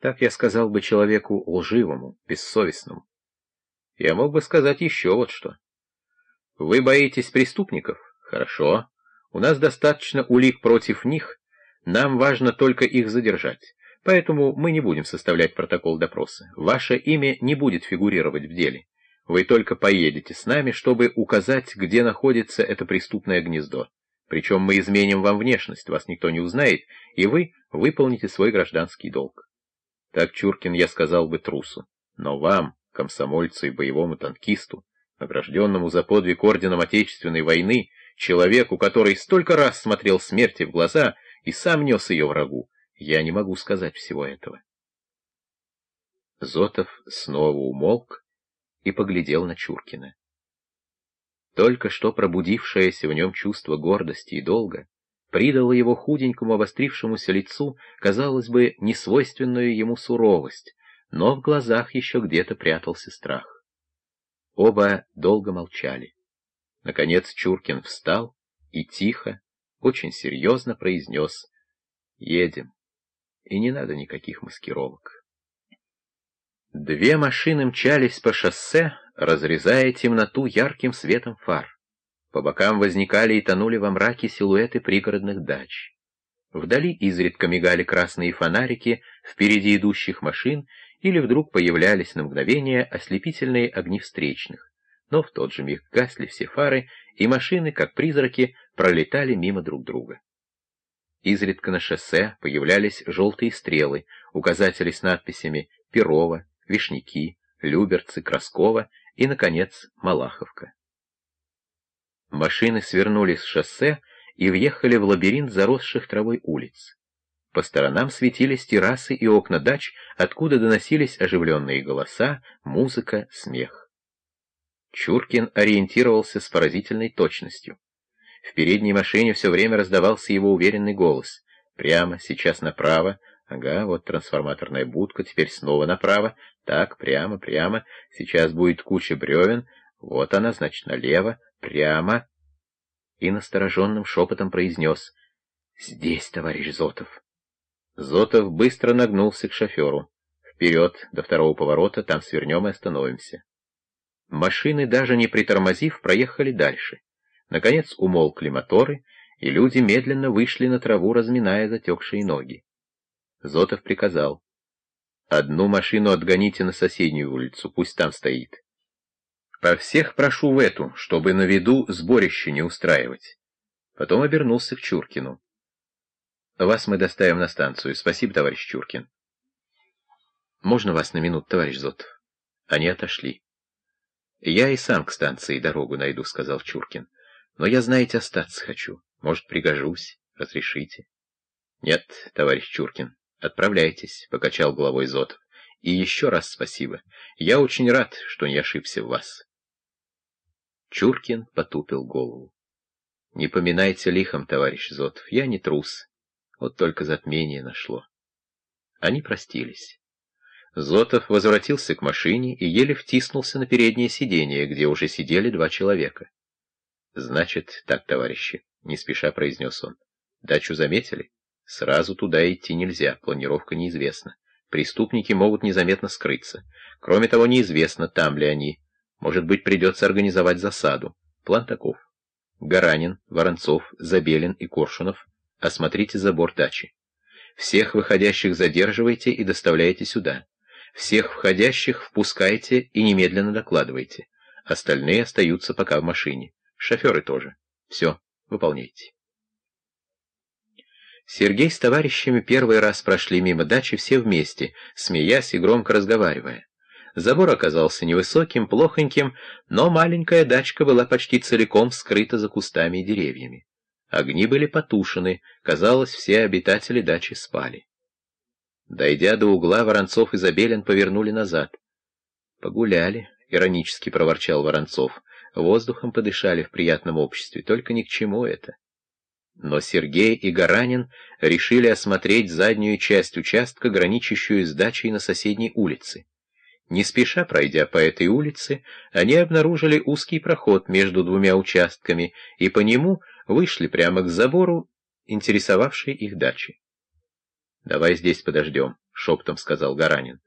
Так я сказал бы человеку лживому, бессовестному. Я мог бы сказать еще вот что. Вы боитесь преступников? Хорошо. У нас достаточно улик против них. Нам важно только их задержать. Поэтому мы не будем составлять протокол допроса. Ваше имя не будет фигурировать в деле. Вы только поедете с нами, чтобы указать, где находится это преступное гнездо. Причем мы изменим вам внешность, вас никто не узнает, и вы выполните свой гражданский долг. Так, Чуркин, я сказал бы трусу. Но вам, комсомольцу и боевому танкисту, награжденному за подвиг орденом Отечественной войны, человеку, который столько раз смотрел смерти в глаза и сам нес ее врагу, я не могу сказать всего этого. Зотов снова умолк и поглядел на Чуркина. Только что пробудившееся в нем чувство гордости и долга придало его худенькому обострившемуся лицу, казалось бы, несвойственную ему суровость, но в глазах еще где-то прятался страх. Оба долго молчали. Наконец Чуркин встал и тихо, очень серьезно произнес «Едем» и не надо никаких маскировок. Две машины мчались по шоссе, разрезая темноту ярким светом фар. По бокам возникали и тонули во мраке силуэты пригородных дач. Вдали изредка мигали красные фонарики впереди идущих машин или вдруг появлялись на мгновение ослепительные огни встречных. Но в тот же миг гасли все фары, и машины, как призраки, пролетали мимо друг друга. Изредка на шоссе появлялись желтые стрелы, указатели с надписями «Перово», «Вишняки», «Люберцы», «Краскова» и, наконец, «Малаховка». Машины свернули с шоссе и въехали в лабиринт заросших травой улиц. По сторонам светились террасы и окна дач, откуда доносились оживленные голоса, музыка, смех. Чуркин ориентировался с поразительной точностью. В передней машине все время раздавался его уверенный голос. Прямо, сейчас направо. Ага, вот трансформаторная будка, теперь снова направо. Так, прямо, прямо. Сейчас будет куча бревен. Вот она, значит, налево, прямо. И настороженным шепотом произнес. «Здесь, товарищ Зотов». Зотов быстро нагнулся к шоферу. «Вперед, до второго поворота, там свернем и остановимся». Машины, даже не притормозив, проехали дальше. Наконец умолкли моторы, и люди медленно вышли на траву, разминая затекшие ноги. Зотов приказал. «Одну машину отгоните на соседнюю улицу, пусть там стоит. По всех прошу в эту, чтобы на виду сборище не устраивать». Потом обернулся к Чуркину. «Вас мы доставим на станцию. Спасибо, товарищ Чуркин». «Можно вас на минуту, товарищ Зотов?» Они отошли. «Я и сам к станции дорогу найду», — сказал Чуркин. Но я, знаете, остаться хочу. Может, пригожусь. Разрешите? Нет, товарищ Чуркин, отправляйтесь, — покачал головой Зотов. И еще раз спасибо. Я очень рад, что не ошибся в вас. Чуркин потупил голову. Не поминайте лихом, товарищ Зотов, я не трус. Вот только затмение нашло. Они простились. Зотов возвратился к машине и еле втиснулся на переднее сиденье, где уже сидели два человека. «Значит, так, товарищи», — не спеша произнес он. «Дачу заметили? Сразу туда идти нельзя, планировка неизвестна. Преступники могут незаметно скрыться. Кроме того, неизвестно, там ли они. Может быть, придется организовать засаду. План таков. Гаранин, Воронцов, Забелин и Коршунов, осмотрите забор дачи. Всех выходящих задерживайте и доставляйте сюда. Всех входящих впускайте и немедленно докладывайте. Остальные остаются пока в машине. Шоферы тоже. Все, выполняйте. Сергей с товарищами первый раз прошли мимо дачи все вместе, смеясь и громко разговаривая. Забор оказался невысоким, плохоньким, но маленькая дачка была почти целиком скрыта за кустами и деревьями. Огни были потушены, казалось, все обитатели дачи спали. Дойдя до угла, Воронцов и Забелин повернули назад. «Погуляли», — иронически проворчал Воронцов воздухом подышали в приятном обществе, только ни к чему это. Но Сергей и Гаранин решили осмотреть заднюю часть участка, граничащую с дачей на соседней улице. Не спеша пройдя по этой улице, они обнаружили узкий проход между двумя участками и по нему вышли прямо к забору, интересовавшей их дачи. «Давай здесь подождем», шептом сказал Гаранин.